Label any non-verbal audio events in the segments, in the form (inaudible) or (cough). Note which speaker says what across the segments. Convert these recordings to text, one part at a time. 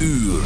Speaker 1: uur.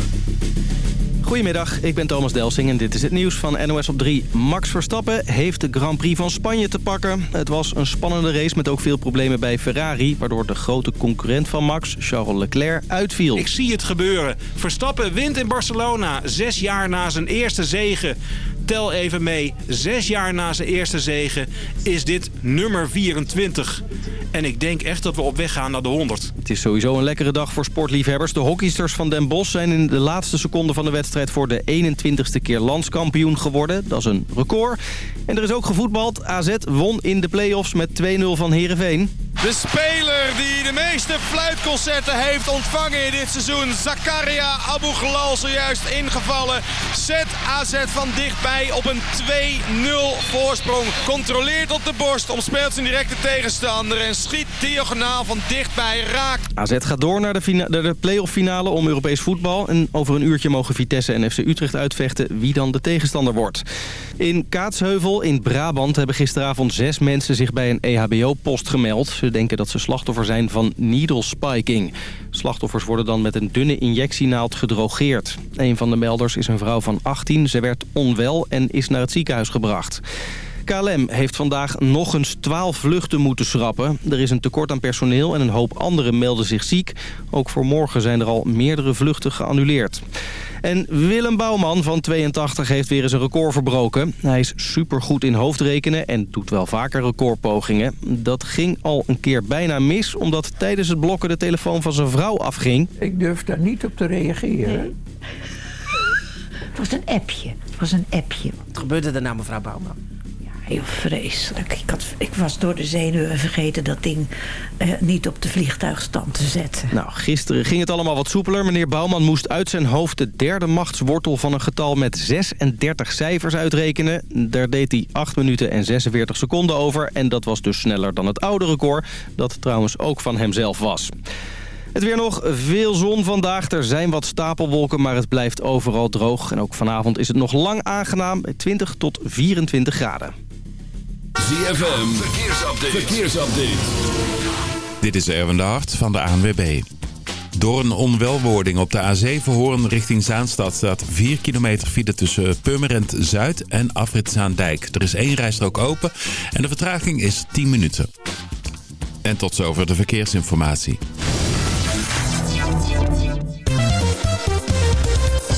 Speaker 2: Goedemiddag, ik ben Thomas Delsing en dit is het nieuws van NOS op 3. Max Verstappen heeft de Grand Prix van Spanje te pakken. Het was een spannende race met ook veel problemen bij Ferrari... waardoor de grote concurrent van Max, Charles Leclerc, uitviel.
Speaker 3: Ik zie het gebeuren. Verstappen wint in Barcelona, zes jaar na zijn eerste zegen. Tel even mee, zes jaar na zijn eerste zegen is dit nummer 24. En ik denk echt dat we op weg gaan naar de 100.
Speaker 2: Het is sowieso een lekkere dag voor sportliefhebbers. De hockeysters van Den Bosch zijn in de laatste seconde van de wedstrijd... voor de 21ste keer landskampioen geworden. Dat is een record. En er is ook gevoetbald. AZ won in de play-offs met 2-0 van Heerenveen.
Speaker 4: De speler die de meeste fluitconcerten heeft ontvangen in dit seizoen. Zakaria Abu Ghlal zojuist ingevallen. Zet AZ van dichtbij op een 2-0 voorsprong. Controleert op de borst, omspeelt zijn directe tegenstander... en schiet diagonaal van dichtbij raak.
Speaker 2: AZ gaat door naar de, de play-off finale om Europees voetbal. En over een uurtje mogen Vitesse en FC Utrecht uitvechten wie dan de tegenstander wordt. In Kaatsheuvel in Brabant hebben gisteravond zes mensen zich bij een EHBO-post gemeld. Ze denken dat ze slachtoffer zijn van needle spiking. Slachtoffers worden dan met een dunne injectienaald gedrogeerd. Een van de melders is een vrouw van 18. Ze werd onwel en is naar het ziekenhuis gebracht. KLM heeft vandaag nog eens 12 vluchten moeten schrappen. Er is een tekort aan personeel en een hoop anderen melden zich ziek. Ook voor morgen zijn er al meerdere vluchten geannuleerd. En Willem Bouwman van 82 heeft weer eens een record verbroken. Hij is supergoed in hoofdrekenen en doet wel vaker recordpogingen. Dat ging al een keer bijna mis, omdat tijdens het blokken de telefoon van zijn vrouw afging.
Speaker 5: Ik durf daar niet op te reageren. (laughs)
Speaker 6: Het was een appje. Het was een appje.
Speaker 7: Wat gebeurde er nou, mevrouw Bouwman?
Speaker 6: Heel vreselijk. Ik, had, ik was door de zenuwen vergeten dat ding eh, niet op de vliegtuigstand te zetten.
Speaker 2: Nou, gisteren ging het allemaal wat soepeler. Meneer Bouwman moest uit zijn hoofd de derde machtswortel van een getal met 36 cijfers uitrekenen. Daar deed hij 8 minuten en 46 seconden over. En dat was dus sneller dan het oude record, dat trouwens ook van hemzelf was. Het weer nog veel zon vandaag. Er zijn wat stapelwolken, maar het blijft overal droog. En ook vanavond is het nog lang aangenaam, 20 tot 24 graden.
Speaker 1: ZFM, verkeersupdate. verkeersupdate.
Speaker 8: Dit is Erwin de Hart van de ANWB. Door een onwelwording op de A7 Hoorn richting Zaanstad staat 4 kilometer file tussen Purmerend Zuid en Afrit Zaandijk. Er is één rijstrook open en de vertraging is 10 minuten. En tot zover de verkeersinformatie.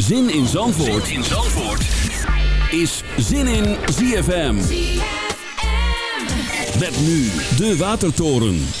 Speaker 1: Zin in Zandvoort, zin in Zandvoort. is Zin in ZFM. Met nu de Watertoren.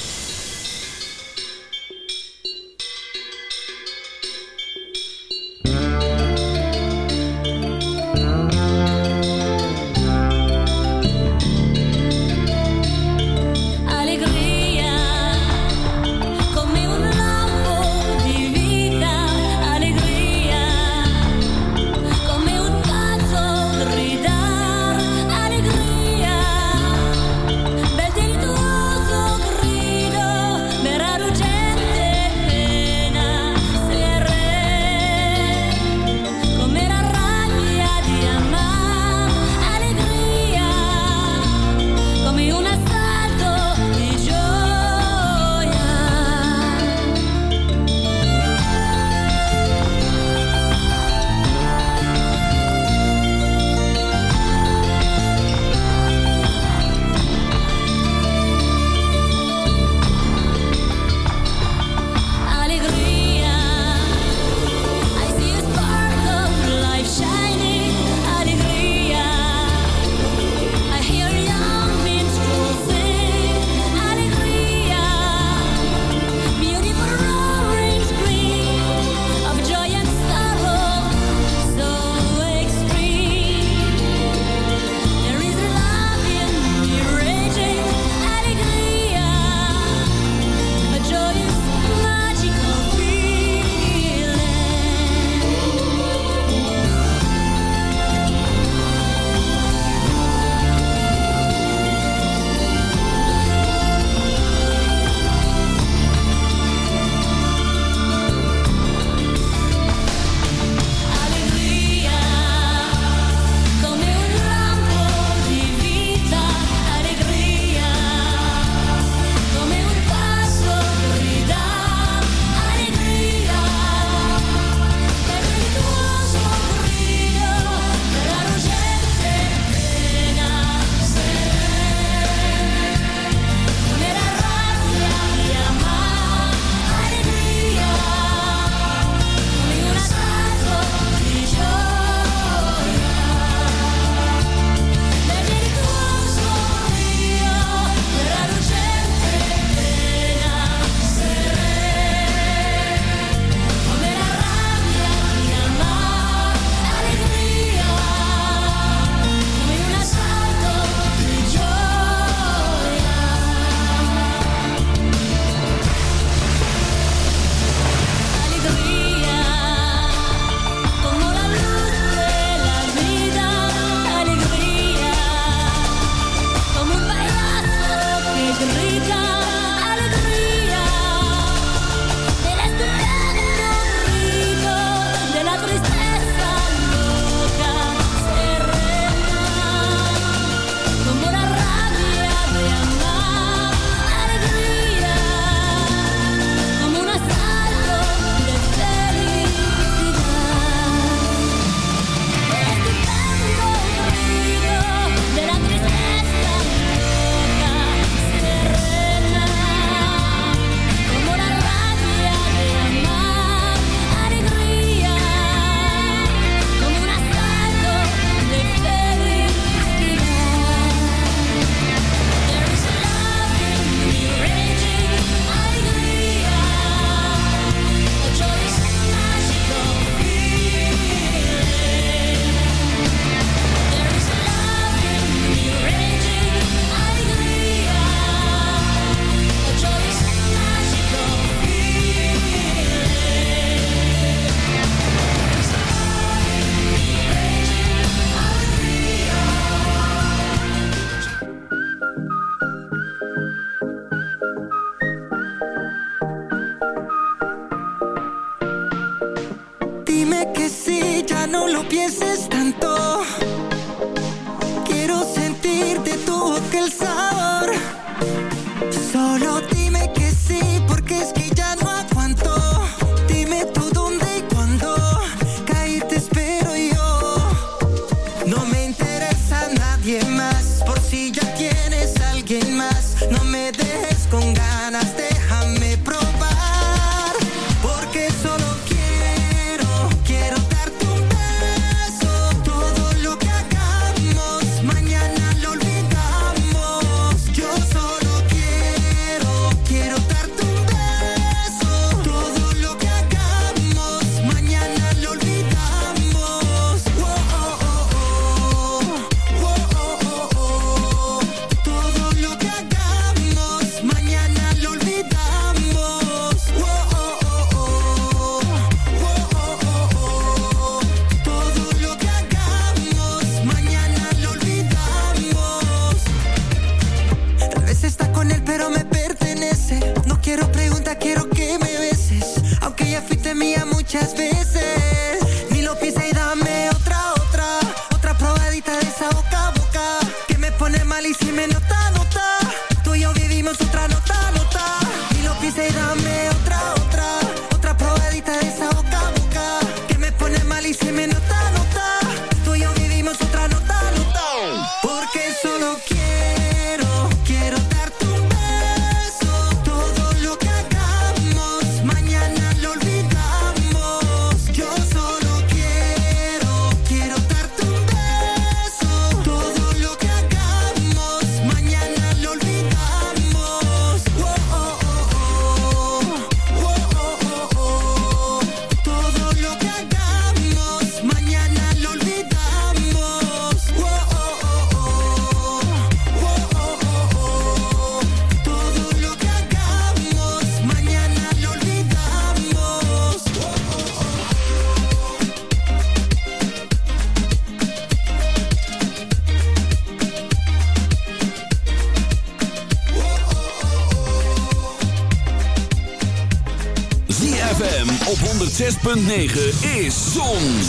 Speaker 1: 106.9 is Zon,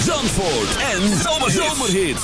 Speaker 1: Zandvoort en Zomerhits.
Speaker 7: You're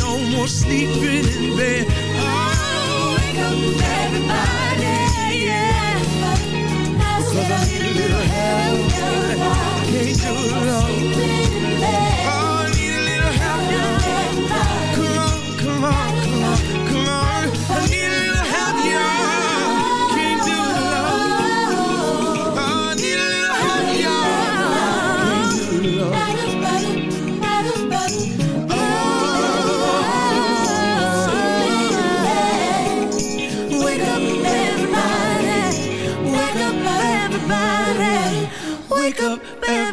Speaker 9: No more sleeping in bed.
Speaker 10: Oh, wake up, everybody, yeah.
Speaker 9: Cause I need a little help. Can't do it alone. Oh, I need a little help. Come on, come on, come on, come on.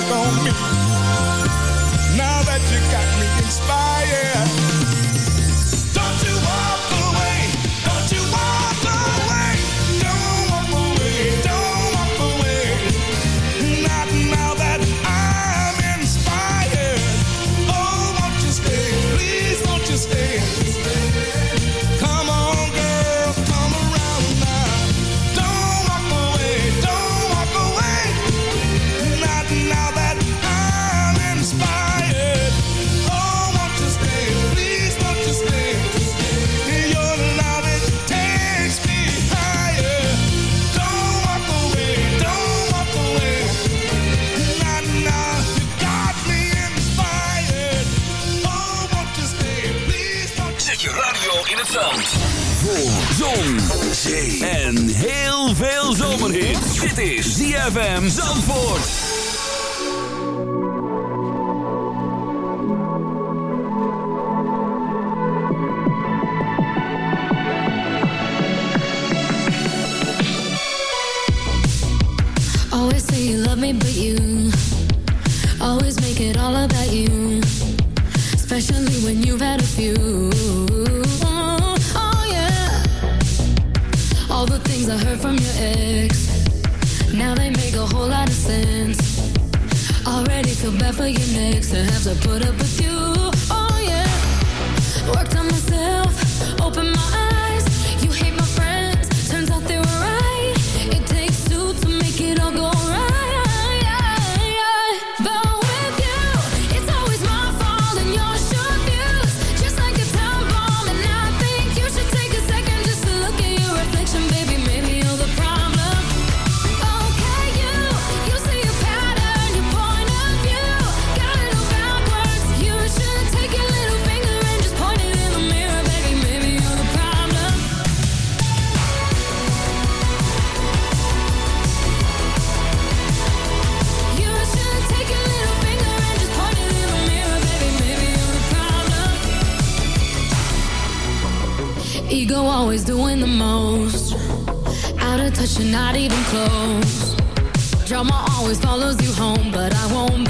Speaker 11: eyes on me. Now that you got me inspired.
Speaker 1: ZFM Zandvoort.
Speaker 12: have to put up even close. Drama always follows you home But I won't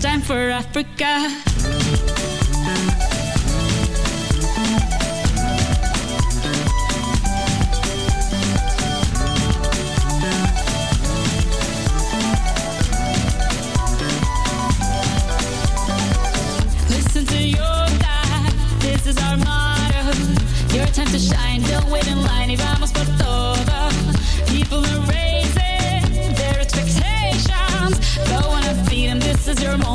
Speaker 12: time for Africa. Your time to shine, don't wait in line. If
Speaker 13: I'm a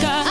Speaker 1: только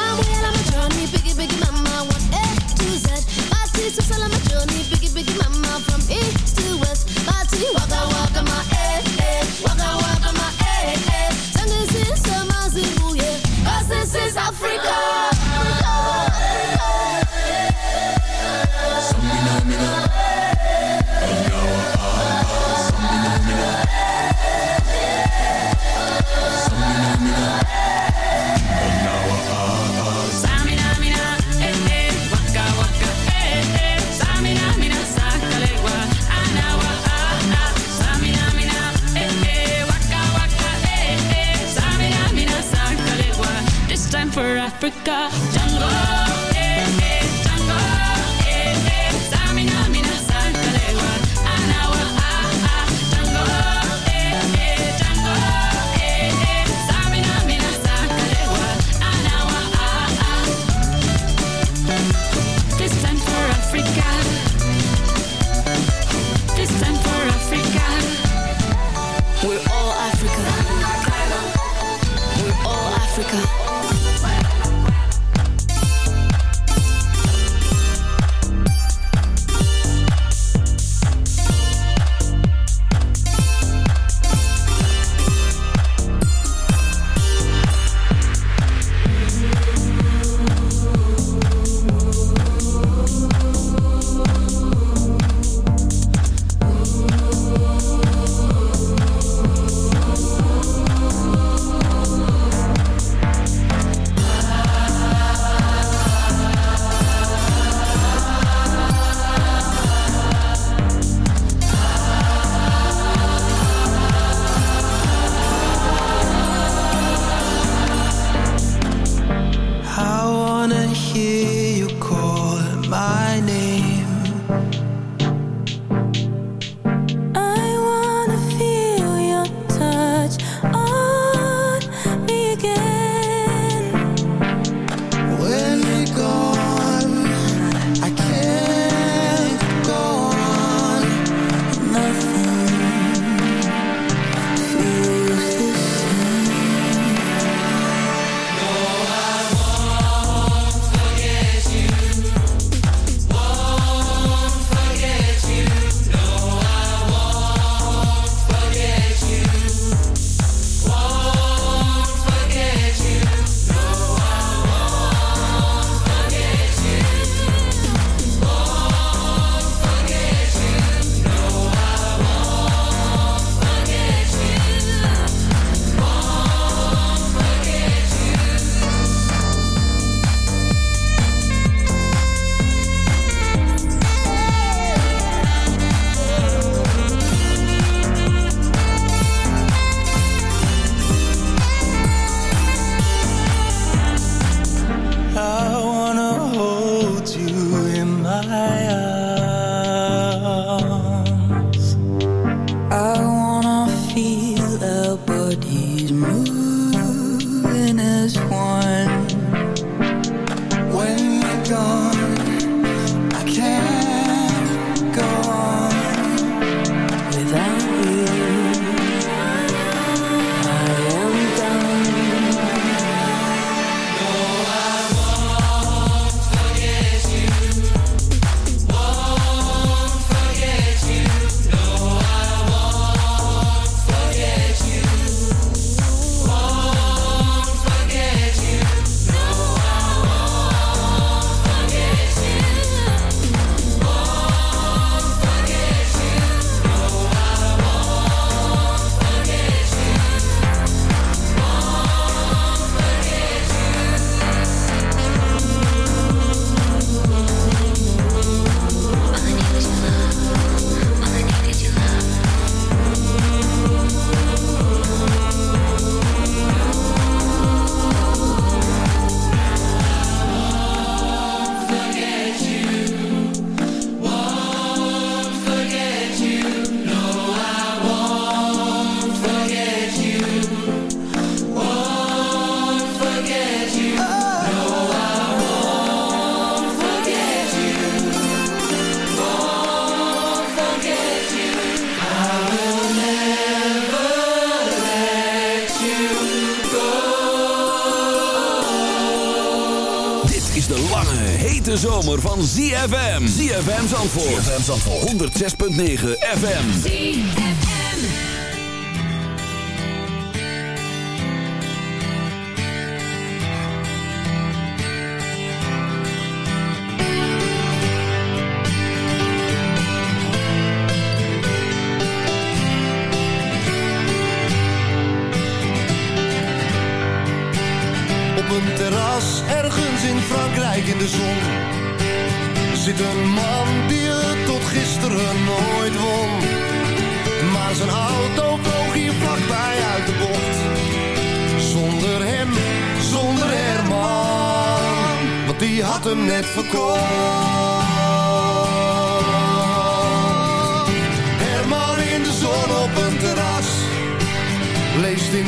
Speaker 1: Zandvoort 106.9 FM.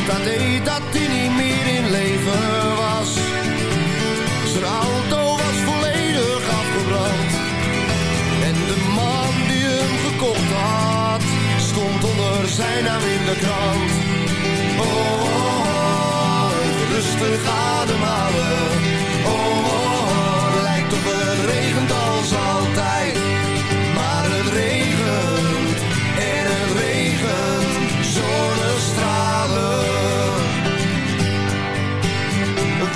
Speaker 14: dat deed dat hij niet meer in leven was. Zijn auto was volledig afgebrand. En de man die hem gekocht had, stond onder zijn naam in de krant.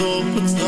Speaker 9: Op het strand.